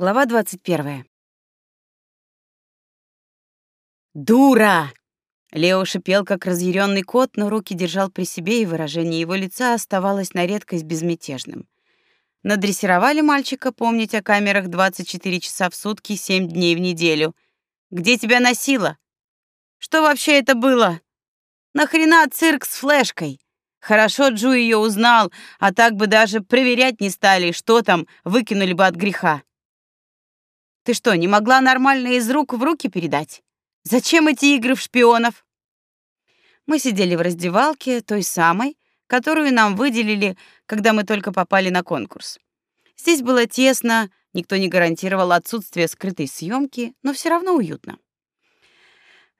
Глава 21. Дура! Лео шипел как разъяренный кот, но руки держал при себе, и выражение его лица оставалось на редкость безмятежным. Надрессировали мальчика помнить о камерах 24 часа в сутки, 7 дней в неделю. Где тебя носило? Что вообще это было? Нахрена цирк с флешкой? Хорошо Джу ее узнал, а так бы даже проверять не стали, что там, выкинули бы от греха. Ты что, не могла нормально из рук в руки передать? Зачем эти игры в шпионов? Мы сидели в раздевалке, той самой, которую нам выделили, когда мы только попали на конкурс. Здесь было тесно, никто не гарантировал отсутствие скрытой съемки, но все равно уютно.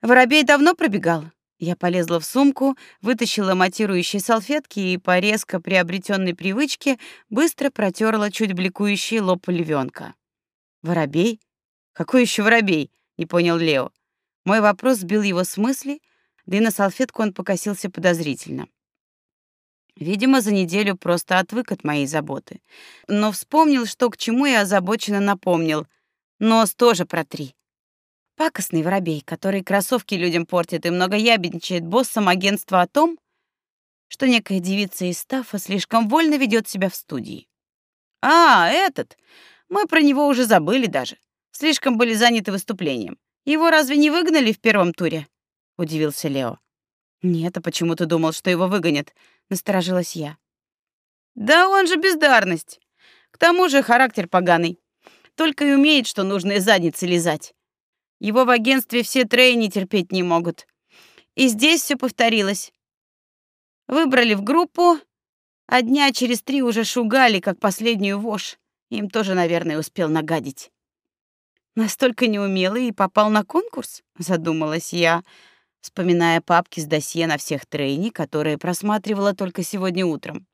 Воробей давно пробегал. Я полезла в сумку, вытащила матирующие салфетки и по резко приобретенной привычке быстро протерла чуть бликующий лоб львенка. Воробей? Какой еще воробей? Не понял Лео. Мой вопрос сбил его с мысли, да и на салфетку он покосился подозрительно. Видимо, за неделю просто отвык от моей заботы. Но вспомнил, что к чему я озабоченно напомнил. Нос тоже протри. Пакостный воробей, который кроссовки людям портит и много ябедничает боссом агентства о том, что некая девица из стафа слишком вольно ведет себя в студии. А, этот. Мы про него уже забыли даже. Слишком были заняты выступлением. Его разве не выгнали в первом туре? удивился Лео. Нет, а почему ты думал, что его выгонят? насторожилась я. Да он же бездарность. К тому же характер поганый. Только и умеет, что нужно из задницы лизать. Его в агентстве все трейни терпеть не могут. И здесь все повторилось. Выбрали в группу, а дня через три уже шугали, как последнюю вошь. Им тоже, наверное, успел нагадить. Настолько неумелый и попал на конкурс, задумалась я, вспоминая папки с досье на всех трейни, которые просматривала только сегодня утром.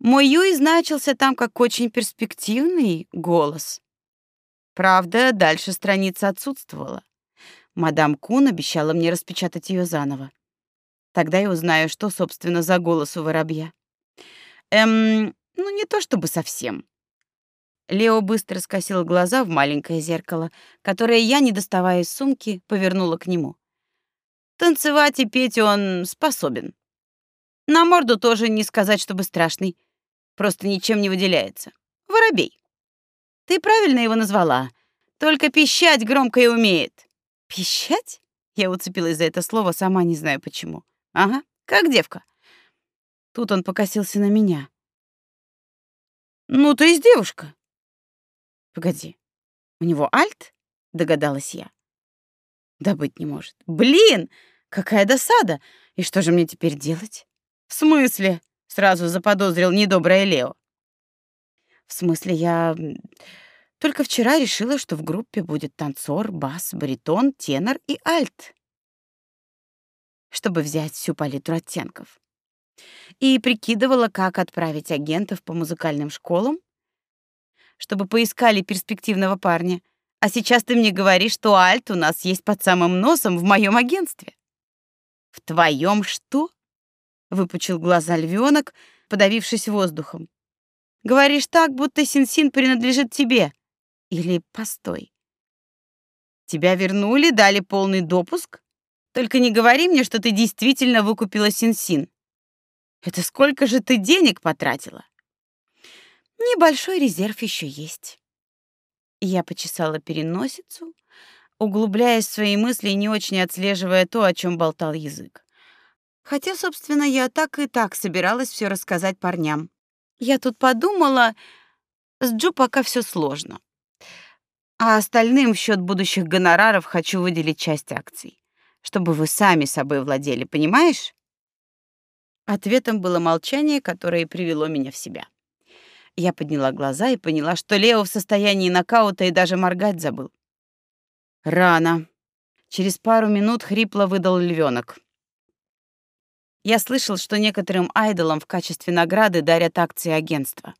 Мой Юй значился там как очень перспективный голос. Правда, дальше страница отсутствовала. Мадам Кун обещала мне распечатать ее заново. Тогда я узнаю, что, собственно, за голос у воробья. Эм, ну не то чтобы совсем. Лео быстро скосил глаза в маленькое зеркало, которое я, не доставая из сумки, повернула к нему. Танцевать и петь он способен. На морду тоже не сказать, чтобы страшный. Просто ничем не выделяется. Воробей. Ты правильно его назвала. Только пищать громко и умеет. Пищать? Я уцепилась за это слово, сама не знаю почему. Ага, как девка. Тут он покосился на меня. Ну, то есть девушка. Погоди. У него альт? Догадалась я. Да быть не может. Блин, какая досада. И что же мне теперь делать? В смысле? Сразу заподозрил недоброе Лео. В смысле, я только вчера решила, что в группе будет танцор, бас, баритон, тенор и альт. Чтобы взять всю палитру оттенков. И прикидывала, как отправить агентов по музыкальным школам, чтобы поискали перспективного парня. А сейчас ты мне говоришь, что альт у нас есть под самым носом в моем агентстве. В твоем что? Выпучил глаза львенок, подавившись воздухом. Говоришь так, будто Синсин принадлежит тебе. Или постой. Тебя вернули, дали полный допуск? Только не говори мне, что ты действительно выкупила Синсин. Это сколько же ты денег потратила? Небольшой резерв еще есть. Я почесала переносицу, углубляясь в свои мысли и не очень отслеживая то, о чем болтал язык. Хотя, собственно, я так и так собиралась все рассказать парням. Я тут подумала, с Джо пока все сложно. А остальным в счет будущих гонораров хочу выделить часть акций, чтобы вы сами собой владели, понимаешь? Ответом было молчание, которое привело меня в себя. Я подняла глаза и поняла, что Лео в состоянии нокаута и даже моргать забыл. Рано. Через пару минут хрипло выдал львенок. Я слышал, что некоторым айдолам в качестве награды дарят акции агентства.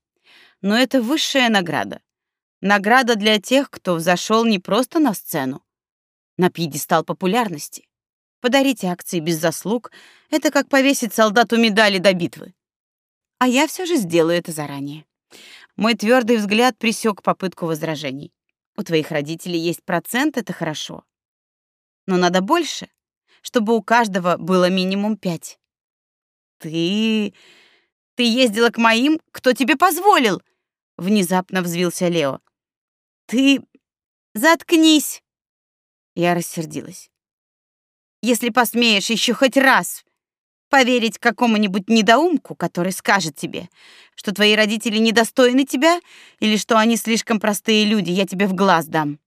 Но это высшая награда. Награда для тех, кто взошел не просто на сцену, на пьедестал популярности. Подарить акции без заслуг — это как повесить солдату медали до битвы. А я все же сделаю это заранее. Мой твердый взгляд пресек попытку возражений. У твоих родителей есть процент, это хорошо. Но надо больше, чтобы у каждого было минимум пять. Ты... Ты ездила к моим? Кто тебе позволил? Внезапно взвился Лео. Ты... Заткнись. Я рассердилась. Если посмеешь еще хоть раз поверить какому-нибудь недоумку, который скажет тебе, что твои родители недостойны тебя или что они слишком простые люди, я тебе в глаз дам.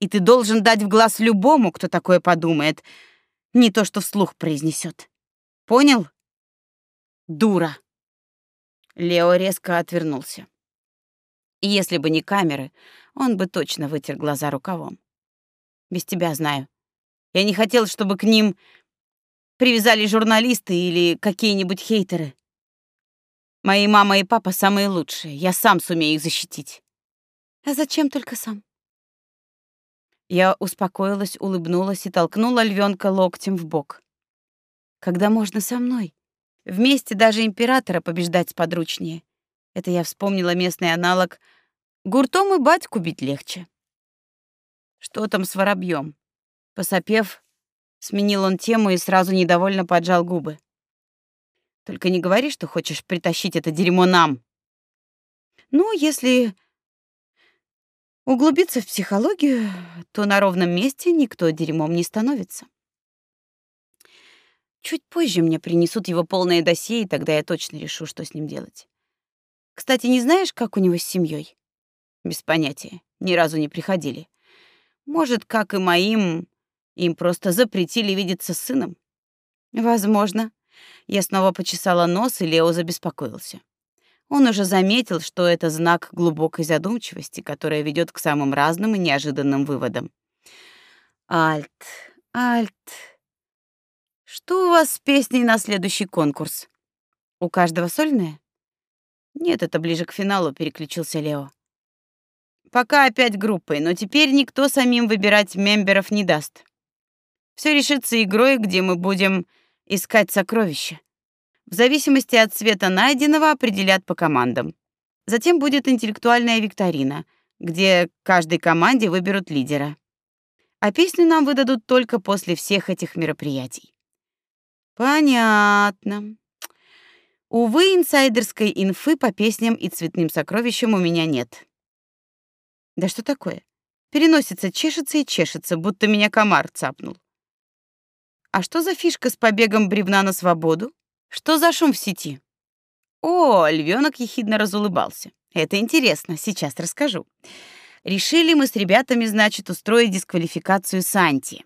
И ты должен дать в глаз любому, кто такое подумает, не то что вслух произнесет. Понял? Дура. Лео резко отвернулся. Если бы не камеры, он бы точно вытер глаза рукавом. Без тебя знаю. Я не хотел, чтобы к ним привязали журналисты или какие-нибудь хейтеры. Мои мама и папа самые лучшие. Я сам сумею их защитить. А зачем только сам? Я успокоилась, улыбнулась и толкнула львенка локтем в бок. Когда можно со мной? Вместе даже императора побеждать сподручнее. Это я вспомнила местный аналог «Гуртом и батьку бить легче». Что там с воробьем? Посопев, Сменил он тему и сразу недовольно поджал губы. Только не говори, что хочешь притащить это дерьмо нам. Ну, если углубиться в психологию, то на ровном месте никто дерьмом не становится. Чуть позже мне принесут его полное досье, и тогда я точно решу, что с ним делать. Кстати, не знаешь, как у него с семьей? Без понятия. Ни разу не приходили. Может, как и моим, им просто запретили видеться с сыном. Возможно. Я снова почесала нос, и Лео забеспокоился. Он уже заметил, что это знак глубокой задумчивости, которая ведет к самым разным и неожиданным выводам. Альт, Альт. Что у вас с песней на следующий конкурс? У каждого сольная? Нет, это ближе к финалу, переключился Лео. Пока опять группой, но теперь никто самим выбирать мемберов не даст. Все решится игрой, где мы будем искать сокровища. В зависимости от цвета найденного определят по командам. Затем будет интеллектуальная викторина, где каждой команде выберут лидера. А песню нам выдадут только после всех этих мероприятий. Понятно. Увы, инсайдерской инфы по песням и цветным сокровищам у меня нет. Да что такое? Переносится, чешется и чешется, будто меня комар цапнул. А что за фишка с побегом бревна на свободу? Что за шум в сети? О, львенок ехидно разулыбался. Это интересно, сейчас расскажу. Решили мы с ребятами, значит, устроить дисквалификацию Санти.